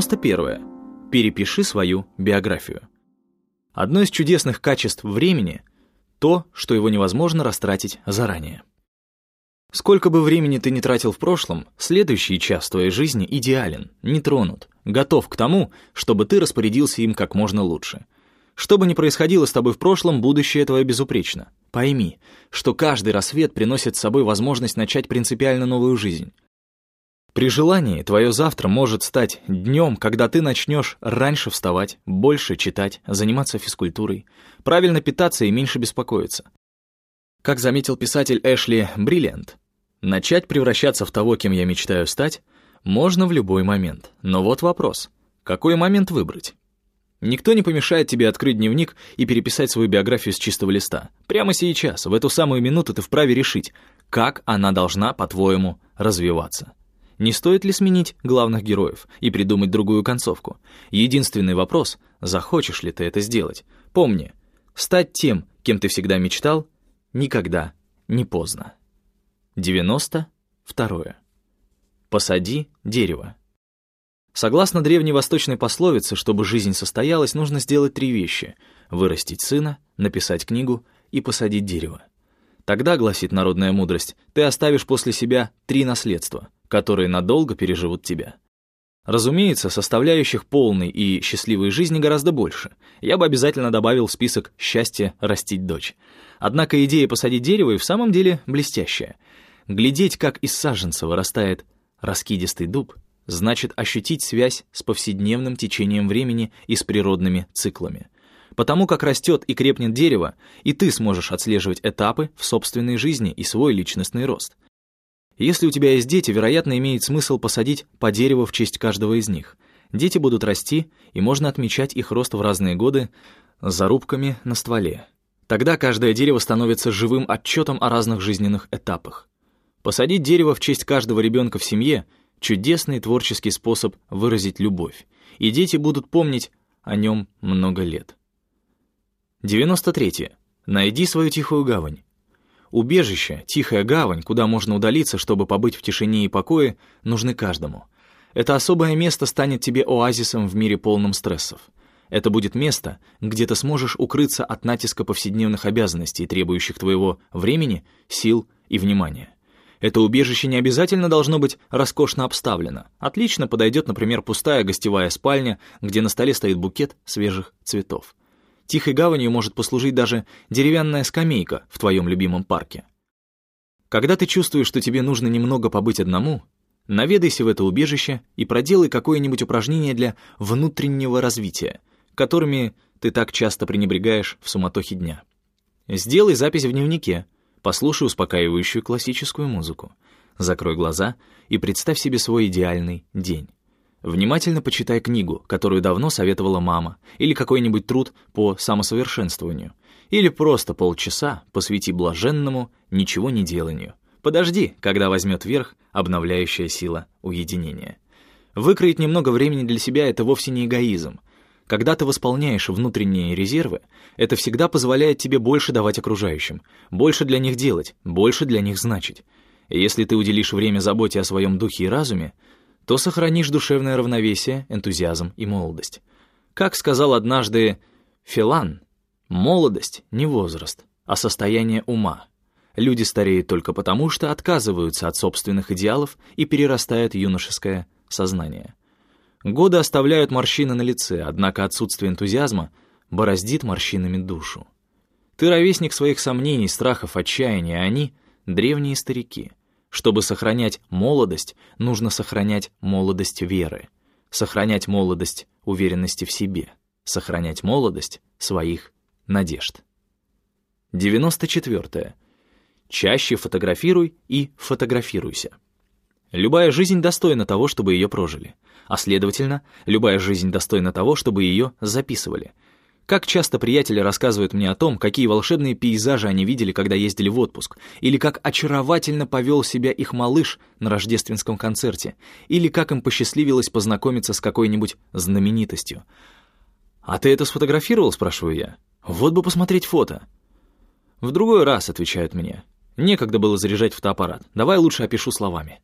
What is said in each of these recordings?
91. Перепиши свою биографию. Одно из чудесных качеств времени — то, что его невозможно растратить заранее. Сколько бы времени ты ни тратил в прошлом, следующий час твоей жизни идеален, не тронут, готов к тому, чтобы ты распорядился им как можно лучше. Что бы ни происходило с тобой в прошлом, будущее твое безупречно. Пойми, что каждый рассвет приносит с собой возможность начать принципиально новую жизнь. При желании твое завтра может стать днем, когда ты начнешь раньше вставать, больше читать, заниматься физкультурой, правильно питаться и меньше беспокоиться. Как заметил писатель Эшли Бриллиант, начать превращаться в того, кем я мечтаю стать, можно в любой момент. Но вот вопрос, какой момент выбрать? Никто не помешает тебе открыть дневник и переписать свою биографию с чистого листа. Прямо сейчас, в эту самую минуту ты вправе решить, как она должна, по-твоему, развиваться. Не стоит ли сменить главных героев и придумать другую концовку? Единственный вопрос — захочешь ли ты это сделать? Помни, стать тем, кем ты всегда мечтал, никогда не поздно. 92. Посади дерево. Согласно древней восточной пословице, чтобы жизнь состоялась, нужно сделать три вещи — вырастить сына, написать книгу и посадить дерево. Тогда, гласит народная мудрость, ты оставишь после себя три наследства — которые надолго переживут тебя. Разумеется, составляющих полной и счастливой жизни гораздо больше. Я бы обязательно добавил в список «счастье растить дочь». Однако идея посадить дерево и в самом деле блестящая. Глядеть, как из саженца вырастает раскидистый дуб, значит ощутить связь с повседневным течением времени и с природными циклами. Потому как растет и крепнет дерево, и ты сможешь отслеживать этапы в собственной жизни и свой личностный рост. Если у тебя есть дети, вероятно, имеет смысл посадить по дереву в честь каждого из них. Дети будут расти, и можно отмечать их рост в разные годы зарубками на стволе. Тогда каждое дерево становится живым отчетом о разных жизненных этапах. Посадить дерево в честь каждого ребенка в семье — чудесный творческий способ выразить любовь, и дети будут помнить о нем много лет. 93. Найди свою тихую гавань. Убежище, тихая гавань, куда можно удалиться, чтобы побыть в тишине и покое, нужны каждому. Это особое место станет тебе оазисом в мире полном стрессов. Это будет место, где ты сможешь укрыться от натиска повседневных обязанностей, требующих твоего времени, сил и внимания. Это убежище не обязательно должно быть роскошно обставлено. Отлично подойдет, например, пустая гостевая спальня, где на столе стоит букет свежих цветов. Тихой гаванью может послужить даже деревянная скамейка в твоем любимом парке. Когда ты чувствуешь, что тебе нужно немного побыть одному, наведайся в это убежище и проделай какое-нибудь упражнение для внутреннего развития, которыми ты так часто пренебрегаешь в суматохе дня. Сделай запись в дневнике, послушай успокаивающую классическую музыку, закрой глаза и представь себе свой идеальный день. Внимательно почитай книгу, которую давно советовала мама, или какой-нибудь труд по самосовершенствованию. Или просто полчаса посвяти блаженному ничего не деланию. Подожди, когда возьмет верх обновляющая сила уединения. Выкроить немного времени для себя — это вовсе не эгоизм. Когда ты восполняешь внутренние резервы, это всегда позволяет тебе больше давать окружающим, больше для них делать, больше для них значить. Если ты уделишь время заботе о своем духе и разуме, то сохранишь душевное равновесие, энтузиазм и молодость. Как сказал однажды Филан, молодость — не возраст, а состояние ума. Люди стареют только потому, что отказываются от собственных идеалов и перерастают юношеское сознание. Годы оставляют морщины на лице, однако отсутствие энтузиазма бороздит морщинами душу. Ты ровесник своих сомнений, страхов, отчаяния, а они — древние старики — чтобы сохранять молодость, нужно сохранять молодость веры, сохранять молодость уверенности в себе, сохранять молодость своих надежд. 94. Чаще фотографируй и фотографируйся. Любая жизнь достойна того, чтобы ее прожили, а следовательно, любая жизнь достойна того, чтобы ее записывали — как часто приятели рассказывают мне о том, какие волшебные пейзажи они видели, когда ездили в отпуск, или как очаровательно повел себя их малыш на рождественском концерте, или как им посчастливилось познакомиться с какой-нибудь знаменитостью. «А ты это сфотографировал?» — спрашиваю я. «Вот бы посмотреть фото». «В другой раз», — отвечают мне. «Некогда было заряжать фотоаппарат. Давай лучше опишу словами».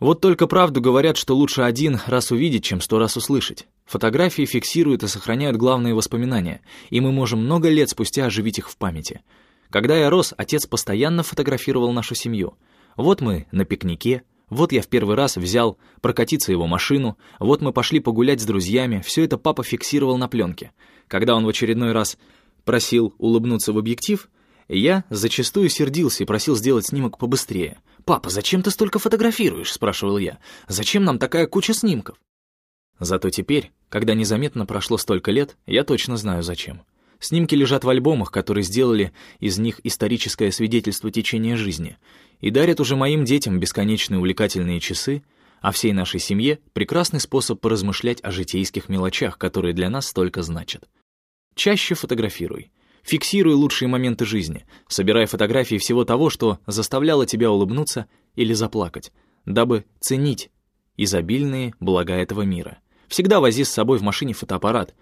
Вот только правду говорят, что лучше один раз увидеть, чем сто раз услышать. Фотографии фиксируют и сохраняют главные воспоминания, и мы можем много лет спустя оживить их в памяти. Когда я рос, отец постоянно фотографировал нашу семью. Вот мы на пикнике, вот я в первый раз взял прокатиться его машину, вот мы пошли погулять с друзьями, все это папа фиксировал на пленке. Когда он в очередной раз просил улыбнуться в объектив, я зачастую сердился и просил сделать снимок побыстрее. «Папа, зачем ты столько фотографируешь?» — спрашивал я. «Зачем нам такая куча снимков?» Зато теперь, когда незаметно прошло столько лет, я точно знаю зачем. Снимки лежат в альбомах, которые сделали из них историческое свидетельство течения жизни, и дарят уже моим детям бесконечные увлекательные часы, а всей нашей семье прекрасный способ поразмышлять о житейских мелочах, которые для нас столько значат. Чаще фотографируй. Фиксируй лучшие моменты жизни, собирай фотографии всего того, что заставляло тебя улыбнуться или заплакать, дабы ценить изобильные блага этого мира. Всегда вози с собой в машине фотоаппарат,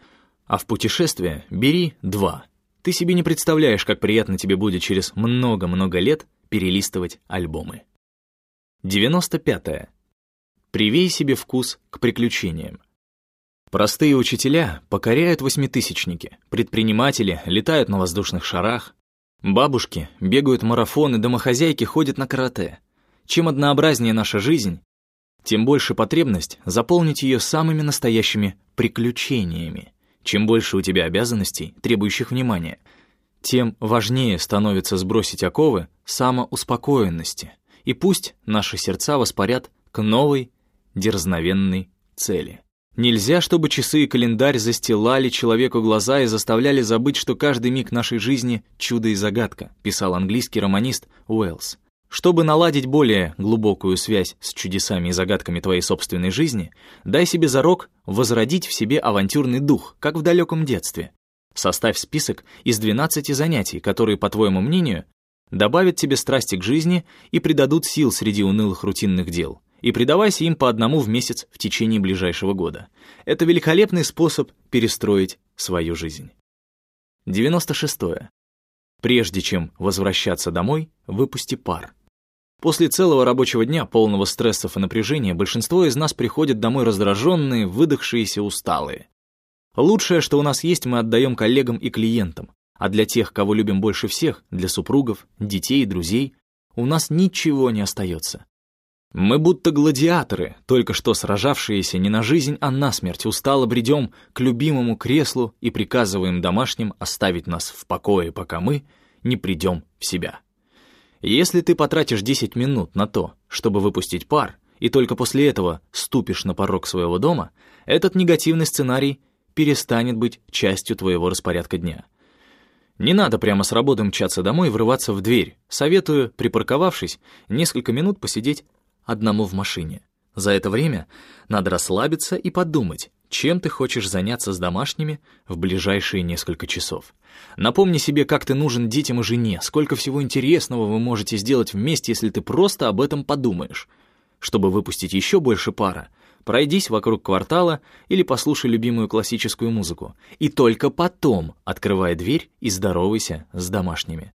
а в путешествие бери два. Ты себе не представляешь, как приятно тебе будет через много-много лет перелистывать альбомы. 95. -е. Привей себе вкус к приключениям. Простые учителя покоряют восьмитысячники, предприниматели летают на воздушных шарах, бабушки бегают марафоны, домохозяйки ходят на карате. Чем однообразнее наша жизнь, тем больше потребность заполнить ее самыми настоящими приключениями. Чем больше у тебя обязанностей, требующих внимания, тем важнее становится сбросить оковы самоуспокоенности, и пусть наши сердца воспарят к новой, дерзновенной цели. Нельзя, чтобы часы и календарь застилали человеку глаза и заставляли забыть, что каждый миг нашей жизни — чудо и загадка, писал английский романист Уэллс. Чтобы наладить более глубокую связь с чудесами и загадками твоей собственной жизни, дай себе зарок возродить в себе авантюрный дух, как в далеком детстве. Составь список из 12 занятий, которые, по твоему мнению, добавят тебе страсти к жизни и придадут сил среди унылых рутинных дел и предавайся им по одному в месяц в течение ближайшего года. Это великолепный способ перестроить свою жизнь. 96. Прежде чем возвращаться домой, выпусти пар. После целого рабочего дня, полного стрессов и напряжения, большинство из нас приходят домой раздраженные, выдохшиеся, усталые. Лучшее, что у нас есть, мы отдаем коллегам и клиентам, а для тех, кого любим больше всех, для супругов, детей и друзей, у нас ничего не остается. Мы будто гладиаторы, только что сражавшиеся не на жизнь, а на смерть, устало бредем к любимому креслу и приказываем домашним оставить нас в покое, пока мы не придем в себя. Если ты потратишь 10 минут на то, чтобы выпустить пар, и только после этого ступишь на порог своего дома, этот негативный сценарий перестанет быть частью твоего распорядка дня. Не надо прямо с работы мчаться домой и врываться в дверь. Советую, припарковавшись, несколько минут посидеть одному в машине. За это время надо расслабиться и подумать, чем ты хочешь заняться с домашними в ближайшие несколько часов. Напомни себе, как ты нужен детям и жене, сколько всего интересного вы можете сделать вместе, если ты просто об этом подумаешь. Чтобы выпустить еще больше пара, пройдись вокруг квартала или послушай любимую классическую музыку, и только потом открывай дверь и здоровайся с домашними.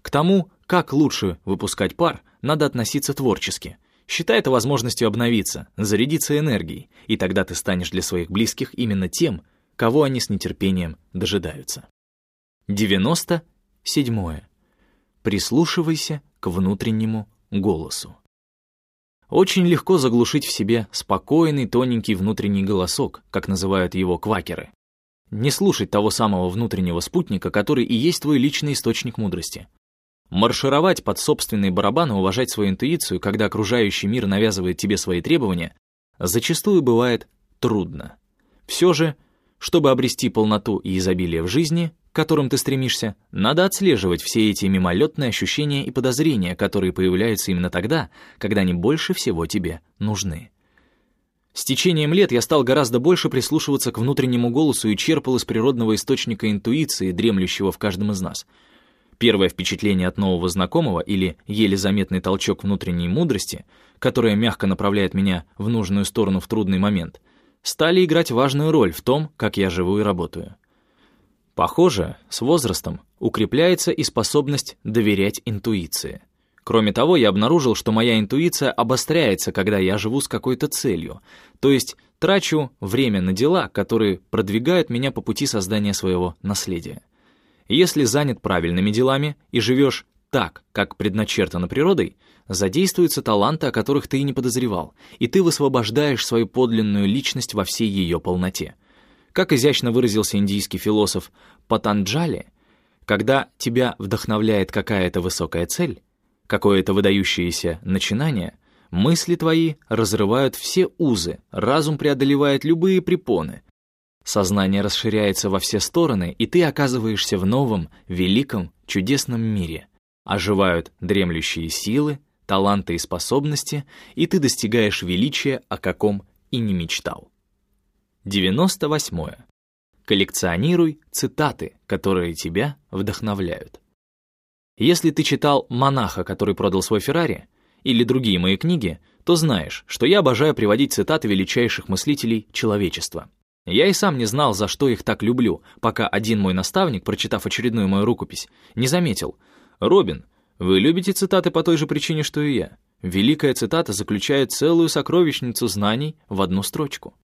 К тому, как лучше выпускать пар, надо относиться творчески — Считай это возможностью обновиться, зарядиться энергией, и тогда ты станешь для своих близких именно тем, кого они с нетерпением дожидаются. 97. Прислушивайся к внутреннему голосу. Очень легко заглушить в себе спокойный, тоненький внутренний голосок, как называют его квакеры. Не слушать того самого внутреннего спутника, который и есть твой личный источник мудрости. Маршировать под собственные барабаны, уважать свою интуицию, когда окружающий мир навязывает тебе свои требования, зачастую бывает трудно. Все же, чтобы обрести полноту и изобилие в жизни, к которым ты стремишься, надо отслеживать все эти мимолетные ощущения и подозрения, которые появляются именно тогда, когда они больше всего тебе нужны. С течением лет я стал гораздо больше прислушиваться к внутреннему голосу и черпал из природного источника интуиции, дремлющего в каждом из нас — Первое впечатление от нового знакомого или еле заметный толчок внутренней мудрости, которая мягко направляет меня в нужную сторону в трудный момент, стали играть важную роль в том, как я живу и работаю. Похоже, с возрастом укрепляется и способность доверять интуиции. Кроме того, я обнаружил, что моя интуиция обостряется, когда я живу с какой-то целью, то есть трачу время на дела, которые продвигают меня по пути создания своего наследия. Если занят правильными делами и живешь так, как предначертано природой, задействуются таланты, о которых ты и не подозревал, и ты высвобождаешь свою подлинную личность во всей ее полноте. Как изящно выразился индийский философ Патанджали, когда тебя вдохновляет какая-то высокая цель, какое-то выдающееся начинание, мысли твои разрывают все узы, разум преодолевает любые препоны, сознание расширяется во все стороны, и ты оказываешься в новом, великом, чудесном мире. Оживают дремлющие силы, таланты и способности, и ты достигаешь величия, о каком и не мечтал. 98. Коллекционируй цитаты, которые тебя вдохновляют. Если ты читал «Монаха, который продал свой Феррари» или другие мои книги, то знаешь, что я обожаю приводить цитаты величайших мыслителей человечества. Я и сам не знал, за что их так люблю, пока один мой наставник, прочитав очередную мою рукопись, не заметил. «Робин, вы любите цитаты по той же причине, что и я. Великая цитата заключает целую сокровищницу знаний в одну строчку.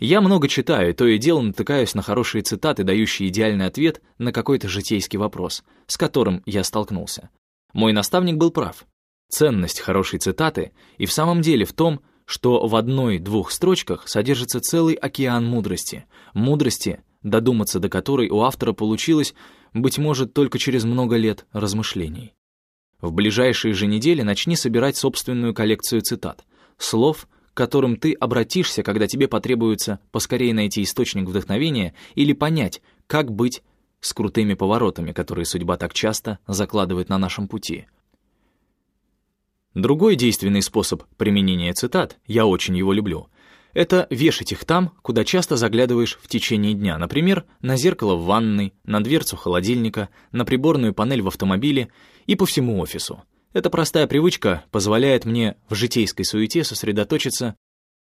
Я много читаю, то и дело натыкаюсь на хорошие цитаты, дающие идеальный ответ на какой-то житейский вопрос, с которым я столкнулся. Мой наставник был прав. Ценность хорошей цитаты и в самом деле в том, что в одной-двух строчках содержится целый океан мудрости. Мудрости, додуматься до которой у автора получилось, быть может, только через много лет размышлений. В ближайшие же недели начни собирать собственную коллекцию цитат, слов, к которым ты обратишься, когда тебе потребуется поскорее найти источник вдохновения или понять, как быть с крутыми поворотами, которые судьба так часто закладывает на нашем пути. Другой действенный способ применения цитат, я очень его люблю, это вешать их там, куда часто заглядываешь в течение дня, например, на зеркало в ванной, на дверцу холодильника, на приборную панель в автомобиле и по всему офису. Эта простая привычка позволяет мне в житейской суете сосредоточиться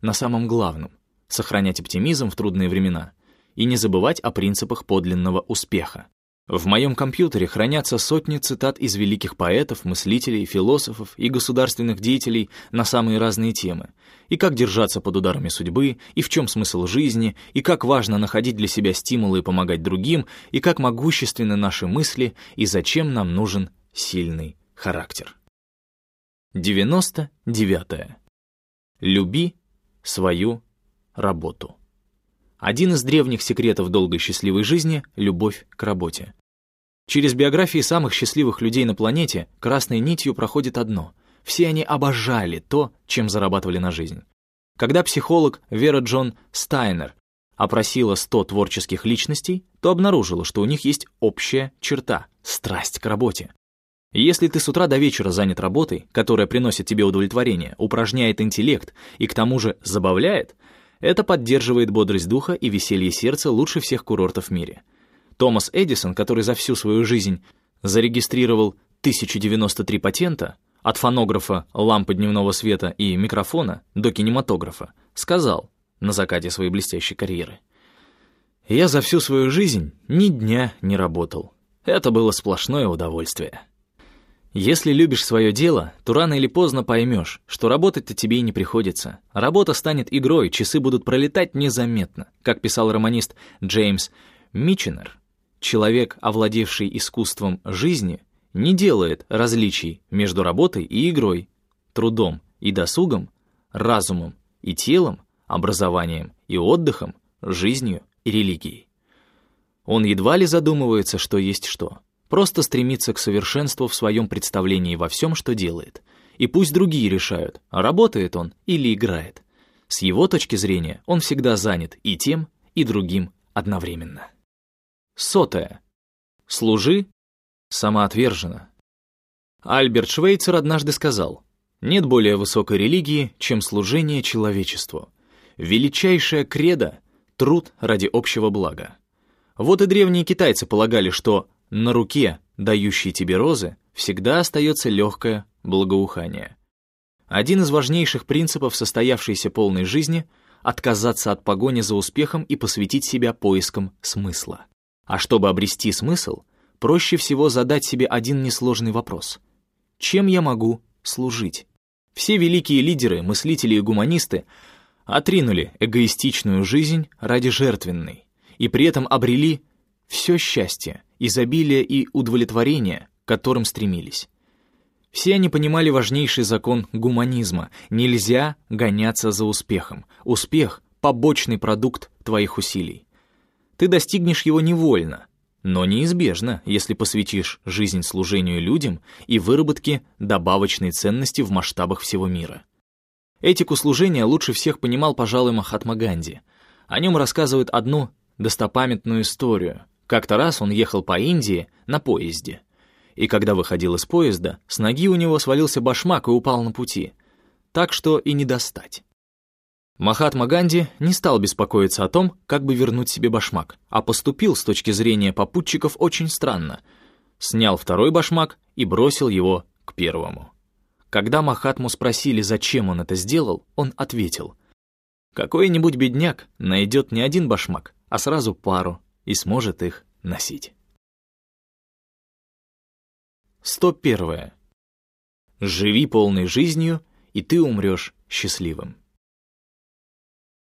на самом главном — сохранять оптимизм в трудные времена и не забывать о принципах подлинного успеха. В моем компьютере хранятся сотни цитат из великих поэтов, мыслителей, философов и государственных деятелей на самые разные темы. И как держаться под ударами судьбы, и в чем смысл жизни, и как важно находить для себя стимулы и помогать другим, и как могущественны наши мысли, и зачем нам нужен сильный характер. 99. Люби свою работу. Один из древних секретов долгой счастливой жизни — любовь к работе. Через биографии самых счастливых людей на планете красной нитью проходит одно — все они обожали то, чем зарабатывали на жизнь. Когда психолог Вера Джон Стайнер опросила 100 творческих личностей, то обнаружила, что у них есть общая черта — страсть к работе. Если ты с утра до вечера занят работой, которая приносит тебе удовлетворение, упражняет интеллект и к тому же забавляет, это поддерживает бодрость духа и веселье сердца лучше всех курортов в мире. Томас Эдисон, который за всю свою жизнь зарегистрировал 1093 патента, от фонографа, лампы дневного света и микрофона до кинематографа, сказал на закате своей блестящей карьеры. «Я за всю свою жизнь ни дня не работал. Это было сплошное удовольствие». Если любишь свое дело, то рано или поздно поймешь, что работать-то тебе и не приходится. Работа станет игрой, часы будут пролетать незаметно. Как писал романист Джеймс Митченер, человек, овладевший искусством жизни, не делает различий между работой и игрой, трудом и досугом, разумом и телом, образованием и отдыхом, жизнью и религией. Он едва ли задумывается, что есть что — просто стремится к совершенству в своем представлении во всем, что делает. И пусть другие решают, работает он или играет. С его точки зрения он всегда занят и тем, и другим одновременно. Сотое. Служи самоотверженно. Альберт Швейцер однажды сказал, «Нет более высокой религии, чем служение человечеству. Величайшая кредо — труд ради общего блага». Вот и древние китайцы полагали, что на руке, дающей тебе розы, всегда остается легкое благоухание. Один из важнейших принципов состоявшейся полной жизни — отказаться от погони за успехом и посвятить себя поискам смысла. А чтобы обрести смысл, проще всего задать себе один несложный вопрос. чем я могу служить. Все великие лидеры, мыслители и гуманисты отринули эгоистичную жизнь ради жертвенной и при этом обрели все счастье, изобилие и удовлетворение, к которым стремились. Все они понимали важнейший закон гуманизма. Нельзя гоняться за успехом. Успех — побочный продукт твоих усилий. Ты достигнешь его невольно, но неизбежно, если посвятишь жизнь служению людям и выработке добавочной ценности в масштабах всего мира. Этику служения лучше всех понимал, пожалуй, Махатма Ганди. О нем рассказывают одну достопамятную историю. Как-то раз он ехал по Индии на поезде — и когда выходил из поезда, с ноги у него свалился башмак и упал на пути, так что и не достать. Махатма Ганди не стал беспокоиться о том, как бы вернуть себе башмак, а поступил с точки зрения попутчиков очень странно. Снял второй башмак и бросил его к первому. Когда Махатму спросили, зачем он это сделал, он ответил, «Какой-нибудь бедняк найдет не один башмак, а сразу пару и сможет их носить». 101. Живи полной жизнью, и ты умрешь счастливым.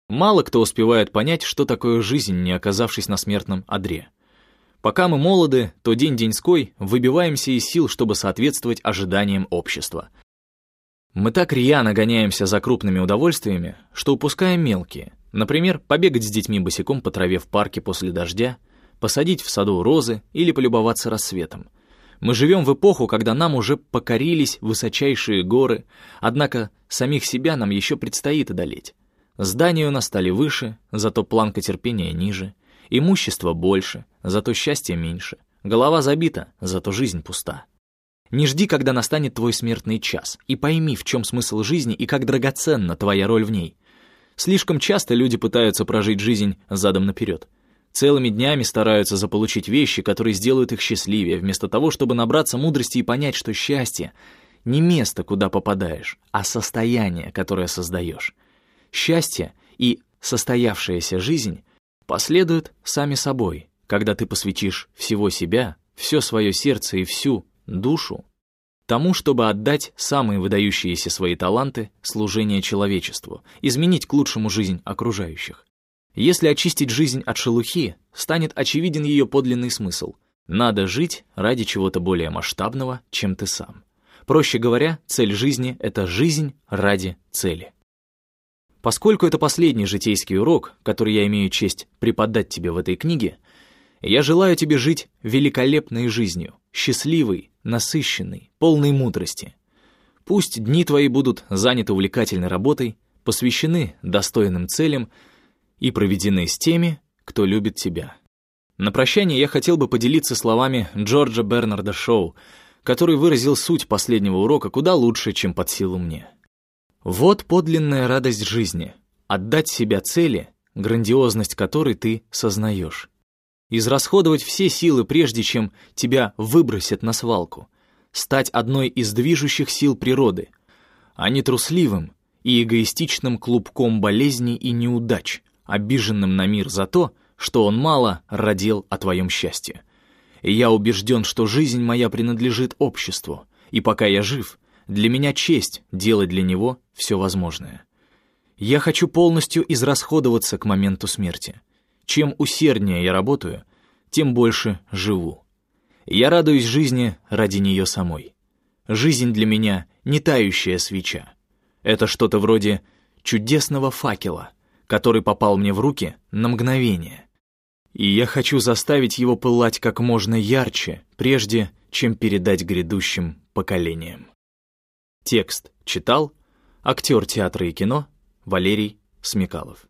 Мало кто успевает понять, что такое жизнь, не оказавшись на смертном одре. Пока мы молоды, то день-деньской выбиваемся из сил, чтобы соответствовать ожиданиям общества. Мы так рьяно гоняемся за крупными удовольствиями, что упускаем мелкие. Например, побегать с детьми босиком по траве в парке после дождя, посадить в саду розы или полюбоваться рассветом — мы живем в эпоху, когда нам уже покорились высочайшие горы, однако самих себя нам еще предстоит одолеть. Здания у нас стали выше, зато планка терпения ниже, имущество больше, зато счастье меньше, голова забита, зато жизнь пуста. Не жди, когда настанет твой смертный час, и пойми, в чем смысл жизни и как драгоценна твоя роль в ней. Слишком часто люди пытаются прожить жизнь задом наперед. Целыми днями стараются заполучить вещи, которые сделают их счастливее, вместо того, чтобы набраться мудрости и понять, что счастье — не место, куда попадаешь, а состояние, которое создаешь. Счастье и состоявшаяся жизнь последуют сами собой, когда ты посвятишь всего себя, все свое сердце и всю душу тому, чтобы отдать самые выдающиеся свои таланты служение человечеству, изменить к лучшему жизнь окружающих. Если очистить жизнь от шелухи, станет очевиден ее подлинный смысл. Надо жить ради чего-то более масштабного, чем ты сам. Проще говоря, цель жизни — это жизнь ради цели. Поскольку это последний житейский урок, который я имею честь преподать тебе в этой книге, я желаю тебе жить великолепной жизнью, счастливой, насыщенной, полной мудрости. Пусть дни твои будут заняты увлекательной работой, посвящены достойным целям — и проведены с теми, кто любит тебя. На прощание я хотел бы поделиться словами Джорджа Бернарда Шоу, который выразил суть последнего урока куда лучше, чем под силу мне. Вот подлинная радость жизни — отдать себя цели, грандиозность которой ты сознаешь. Израсходовать все силы, прежде чем тебя выбросят на свалку. Стать одной из движущих сил природы, а не трусливым и эгоистичным клубком болезней и неудач, обиженным на мир за то, что он мало родил о твоем счастье. И я убежден, что жизнь моя принадлежит обществу, и пока я жив, для меня честь делать для него все возможное. Я хочу полностью израсходоваться к моменту смерти. Чем усерднее я работаю, тем больше живу. Я радуюсь жизни ради нее самой. Жизнь для меня не тающая свеча. Это что-то вроде чудесного факела — который попал мне в руки на мгновение. И я хочу заставить его пылать как можно ярче, прежде чем передать грядущим поколениям. Текст читал актер театра и кино Валерий Смекалов.